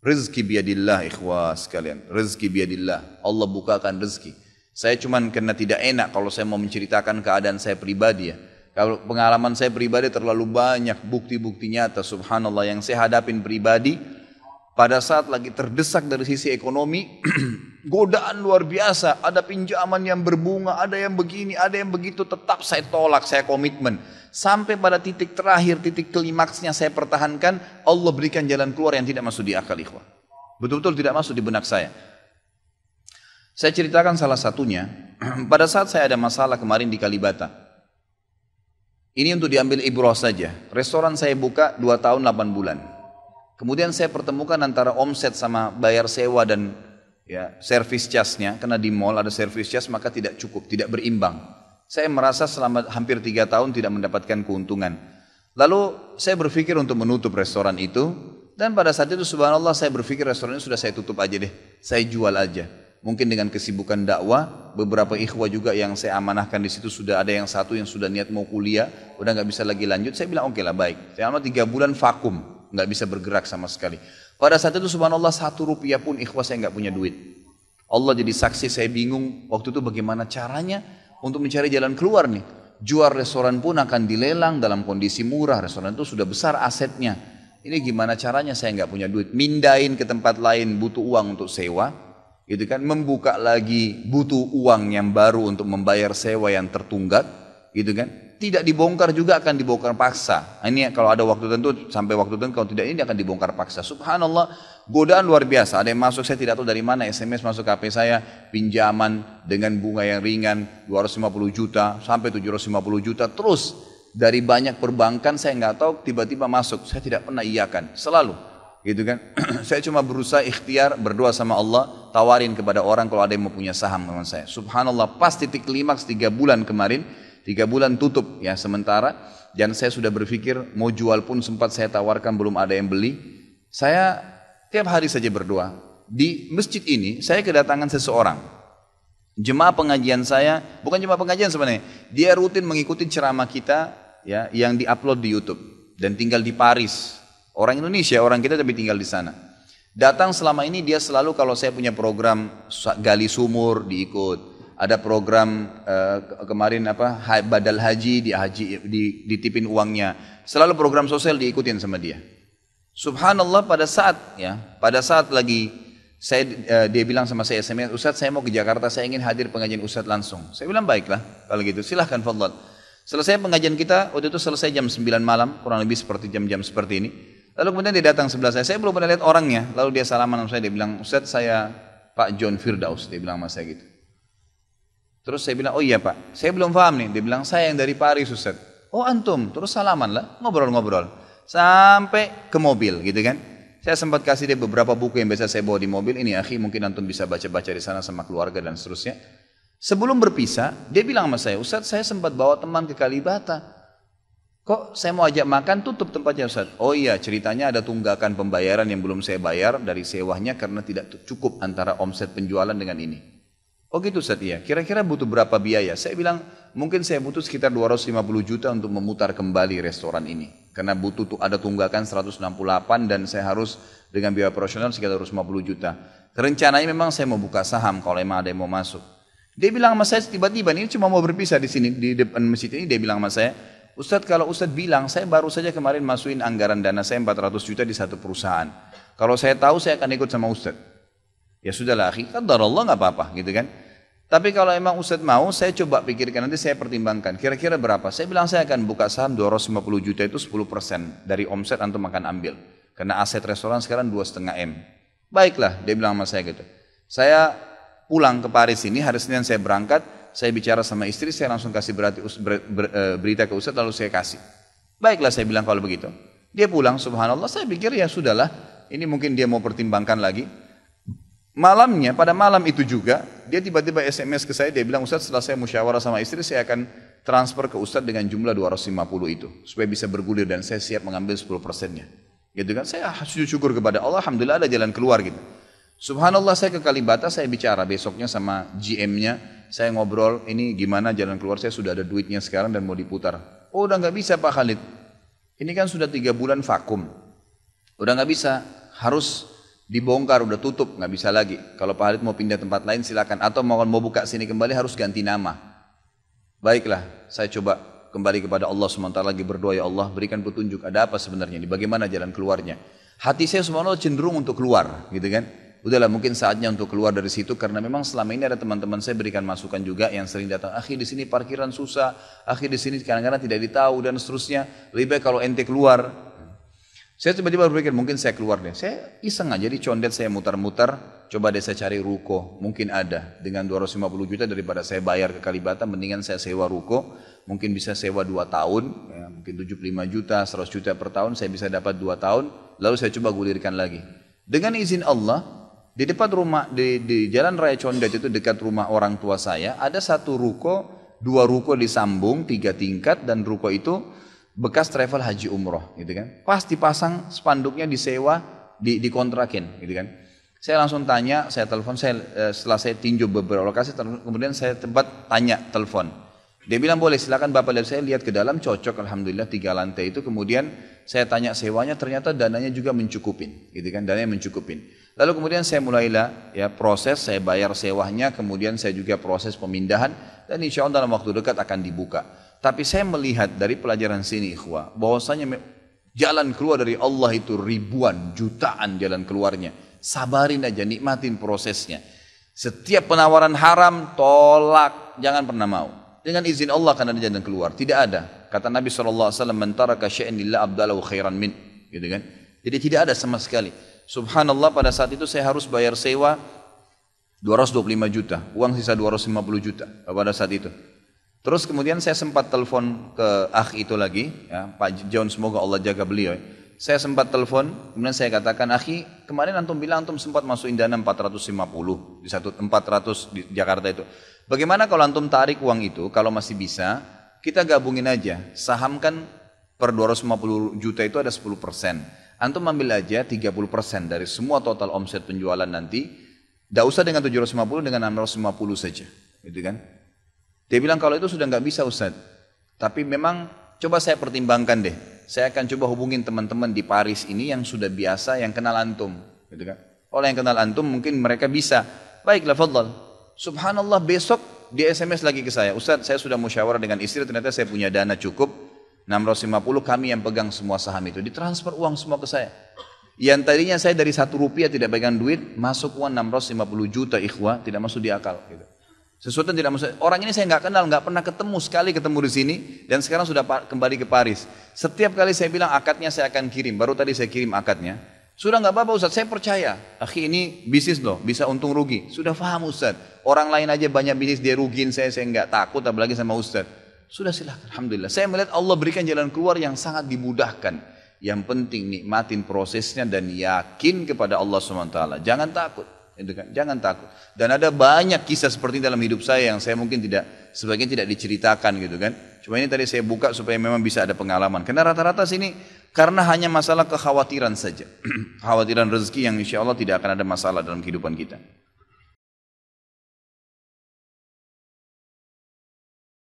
Rizki biadillah ikhwah sekalian. Rizki biadillah. Allah bukakan rezeki. Saya cuman karena tidak enak kalau saya mau menceritakan keadaan saya pribadi ya. Kalau pengalaman saya pribadi terlalu banyak bukti-bukti nyata subhanallah yang saya hadapin pribadi pada saat lagi terdesak dari sisi ekonomi godaan luar biasa. Ada pinjaman yang berbunga ada yang begini ada yang begitu. Tetap saya tolak saya komitmen. Sampai pada titik terakhir titik klimaksnya saya pertahankan Allah berikan jalan keluar yang tidak masuk di akal ikhwah. Betul-betul tidak masuk di benak saya. Saya ceritakan salah satunya pada saat saya ada masalah kemarin di Kalibata. Ini untuk diambil ibrah saja. Restoran saya buka 2 tahun 8 bulan. Kemudian saya pertemukan antara omset sama bayar sewa dan ya servis jasnya karena di mall ada servis jas maka tidak cukup, tidak berimbang. Saya merasa selama hampir tiga tahun tidak mendapatkan keuntungan. Lalu saya berpikir untuk menutup restoran itu dan pada saat itu subhanallah saya berpikir restoran itu sudah saya tutup aja deh, saya jual aja. Mungkin dengan kesibukan dakwah, beberapa ikhwah juga yang saya amanahkan di situ sudah ada yang satu yang sudah niat mau kuliah, udah nggak bisa lagi lanjut. Saya bilang oke okay lah baik. Selama tiga bulan vakum, nggak bisa bergerak sama sekali. Pada saat itu subhanallah satu rupiah pun ikhwah saya nggak punya duit. Allah jadi saksi saya bingung waktu itu bagaimana caranya untuk mencari jalan keluar nih. Jual restoran pun akan dilelang dalam kondisi murah. Restoran itu sudah besar asetnya. Ini gimana caranya saya nggak punya duit. Mindain ke tempat lain butuh uang untuk sewa. Gitu kan. Membuka lagi butuh uang yang baru untuk membayar sewa yang tertunggak. Gitu kan tidak dibongkar juga akan dibongkar paksa. Nah, ini kalau ada waktu tentu sampai waktu tentu kalau tidak ini akan dibongkar paksa. Subhanallah, godaan luar biasa. Ada yang masuk saya tidak tahu dari mana SMS masuk ke HP saya pinjaman dengan bunga yang ringan 250 juta sampai 750 juta terus dari banyak perbankan saya nggak tahu tiba-tiba masuk. Saya tidak pernah iakan, selalu gitu kan. saya cuma berusaha ikhtiar berdoa sama Allah, tawarin kepada orang kalau ada yang mau punya saham dengan saya. Subhanallah, pas titik klimaks tiga bulan kemarin Tiga bulan tutup ya sementara dan saya sudah berpikir mau jual pun sempat saya tawarkan belum ada yang beli. Saya tiap hari saja berdoa. Di masjid ini saya kedatangan seseorang. Jemaah pengajian saya, bukan jemaah pengajian sebenarnya. Dia rutin mengikuti ceramah kita ya yang diupload di YouTube dan tinggal di Paris. Orang Indonesia, orang kita tapi tinggal di sana. Datang selama ini dia selalu kalau saya punya program gali sumur diikut, ada program uh, kemarin apa badal haji di haji di, ditipin uangnya. Selalu program sosial diikutin sama dia. Subhanallah pada saat ya pada saat lagi saya uh, dia bilang sama saya SMS Ustaz saya mau ke Jakarta saya ingin hadir pengajian Ustaz langsung. Saya bilang baiklah kalau gitu silahkan fadlan selesai pengajian kita waktu itu selesai jam 9 malam kurang lebih seperti jam-jam seperti ini. Lalu kemudian dia datang sebelah saya. Saya belum pernah lihat orangnya. Lalu dia salaman sama saya dia bilang Ustaz saya Pak John Firdaus dia bilang sama saya gitu Terus saya bilang, oh iya pak, saya belum paham nih. Dia bilang, saya yang dari Paris Ustaz. Oh antum, terus salaman lah, ngobrol-ngobrol. Sampai ke mobil gitu kan. Saya sempat kasih dia beberapa buku yang biasa saya bawa di mobil. Ini akhi mungkin antum bisa baca-baca di sana sama keluarga dan seterusnya. Sebelum berpisah, dia bilang sama saya, Ustaz saya sempat bawa teman ke Kalibata. Kok saya mau ajak makan tutup tempatnya Ustaz? Oh iya ceritanya ada tunggakan pembayaran yang belum saya bayar dari sewahnya karena tidak cukup antara omset penjualan dengan ini. Oh gitu Ustaz ya, kira-kira butuh berapa biaya? Saya bilang mungkin saya butuh sekitar 250 juta untuk memutar kembali restoran ini. Karena butuh tuh ada tunggakan 168 dan saya harus dengan biaya operasional sekitar 250 juta. Rencananya memang saya mau buka saham kalau emang ada yang mau masuk. Dia bilang sama saya tiba-tiba ini cuma mau berpisah di sini di depan masjid ini dia bilang sama saya, Ustadz kalau Ustadz bilang saya baru saja kemarin masukin anggaran dana saya 400 juta di satu perusahaan. Kalau saya tahu saya akan ikut sama Ustadz. Ya sudahlah akhi, qadar Allah nggak apa-apa gitu kan. Tapi kalau emang Ustadz mau, saya coba pikirkan nanti saya pertimbangkan. Kira-kira berapa? Saya bilang saya akan buka saham 250 juta itu 10% dari omset antum akan ambil. Karena aset restoran sekarang 2,5 M. Baiklah, dia bilang sama saya gitu. Saya pulang ke Paris ini, hari Senin saya berangkat, saya bicara sama istri, saya langsung kasih berarti, ber, ber, eh, berita ke Ustadz lalu saya kasih. Baiklah saya bilang kalau begitu. Dia pulang, subhanallah, saya pikir ya sudahlah, ini mungkin dia mau pertimbangkan lagi. Malamnya, pada malam itu juga, dia tiba-tiba SMS ke saya, dia bilang, Ustaz setelah saya musyawarah sama istri, saya akan transfer ke Ustaz dengan jumlah 250 itu. Supaya bisa bergulir dan saya siap mengambil 10 persennya. Gitu kan, saya sujud syukur kepada Allah, Alhamdulillah ada jalan keluar gitu. Subhanallah saya ke Kalibata, saya bicara besoknya sama GM-nya, saya ngobrol, ini gimana jalan keluar saya sudah ada duitnya sekarang dan mau diputar. Oh udah nggak bisa Pak Khalid. Ini kan sudah tiga bulan vakum. Udah nggak bisa, harus dibongkar, udah tutup, nggak bisa lagi. Kalau Pak Khalid mau pindah tempat lain silakan. Atau mau mau buka sini kembali harus ganti nama. Baiklah, saya coba kembali kepada Allah SWT lagi berdoa ya Allah berikan petunjuk ada apa sebenarnya ini bagaimana jalan keluarnya hati saya subhanallah cenderung untuk keluar gitu kan udahlah mungkin saatnya untuk keluar dari situ karena memang selama ini ada teman-teman saya berikan masukan juga yang sering datang akhir di sini parkiran susah akhir di sini kadang-kadang tidak ditahu dan seterusnya lebih baik kalau ente keluar saya tiba-tiba berpikir mungkin saya keluar deh. Saya iseng aja di condet saya mutar-mutar. Coba deh saya cari ruko. Mungkin ada. Dengan 250 juta daripada saya bayar ke Kalibata mendingan saya sewa ruko. Mungkin bisa sewa 2 tahun ya, mungkin 75 juta 100 juta per tahun saya bisa dapat 2 tahun. Lalu saya coba gulirkan lagi. Dengan izin Allah di depan rumah di, di Jalan Raya Condet itu dekat rumah orang tua saya ada satu ruko, dua ruko disambung tiga tingkat dan ruko itu bekas travel haji umroh gitu kan. Pas dipasang spanduknya disewa, di dikontrakin gitu kan. Saya langsung tanya, saya telepon, saya eh, setelah saya tinjau beberapa lokasi, kemudian saya tempat tanya telepon. Dia bilang boleh silakan bapak lihat saya lihat ke dalam cocok alhamdulillah tiga lantai itu kemudian saya tanya sewanya ternyata dananya juga mencukupin gitu kan dananya mencukupin Lalu kemudian saya mulailah ya proses, saya bayar sewanya, kemudian saya juga proses pemindahan dan insya Allah dalam waktu dekat akan dibuka. Tapi saya melihat dari pelajaran sini ikhwah, bahwasanya jalan keluar dari Allah itu ribuan, jutaan jalan keluarnya. Sabarin aja, nikmatin prosesnya. Setiap penawaran haram, tolak, jangan pernah mau. Dengan izin Allah akan ada jalan keluar. Tidak ada. Kata Nabi SAW, Mentara kasya'in lillah abdalahu khairan min. Gitu kan? Jadi tidak ada sama sekali. Subhanallah pada saat itu saya harus bayar sewa 225 juta, uang sisa 250 juta pada saat itu. Terus kemudian saya sempat telepon ke akh itu lagi, ya, Pak John semoga Allah jaga beliau. Saya sempat telepon, kemudian saya katakan, akhi kemarin antum bilang antum sempat masukin dana 450 di satu 400 di Jakarta itu. Bagaimana kalau antum tarik uang itu, kalau masih bisa, kita gabungin aja, saham kan per 250 juta itu ada 10 persen. Antum ambil aja 30% dari semua total omset penjualan nanti, tidak usah dengan 750 dengan 650 saja, gitu kan? Dia bilang kalau itu sudah nggak bisa Ustaz. Tapi memang coba saya pertimbangkan deh. Saya akan coba hubungin teman-teman di Paris ini yang sudah biasa yang kenal antum, gitu kan? Oleh yang kenal antum mungkin mereka bisa. Baiklah, fadl. Subhanallah besok dia SMS lagi ke saya. Ustaz, saya sudah musyawarah dengan istri ternyata saya punya dana cukup 650 kami yang pegang semua saham itu. Ditransfer uang semua ke saya. Yang tadinya saya dari satu rupiah tidak pegang duit, masuk uang 650 juta ikhwah, tidak masuk di akal. Gitu. Sesuatu yang tidak masuk. Orang ini saya nggak kenal, nggak pernah ketemu sekali ketemu di sini, dan sekarang sudah kembali ke Paris. Setiap kali saya bilang akadnya saya akan kirim, baru tadi saya kirim akadnya. Sudah nggak apa-apa Ustaz, saya percaya. Akhi ini bisnis loh, bisa untung rugi. Sudah paham Ustaz. Orang lain aja banyak bisnis dia rugiin saya, saya nggak takut apalagi sama Ustaz. Sudah silahkan. Alhamdulillah. Saya melihat Allah berikan jalan keluar yang sangat dimudahkan. Yang penting nikmatin prosesnya dan yakin kepada Allah SWT. Jangan takut. Jangan takut. Dan ada banyak kisah seperti dalam hidup saya yang saya mungkin tidak, sebagian tidak diceritakan gitu kan. Cuma ini tadi saya buka supaya memang bisa ada pengalaman. Karena rata-rata sini karena hanya masalah kekhawatiran saja. Kekhawatiran rezeki yang insya Allah tidak akan ada masalah dalam kehidupan kita.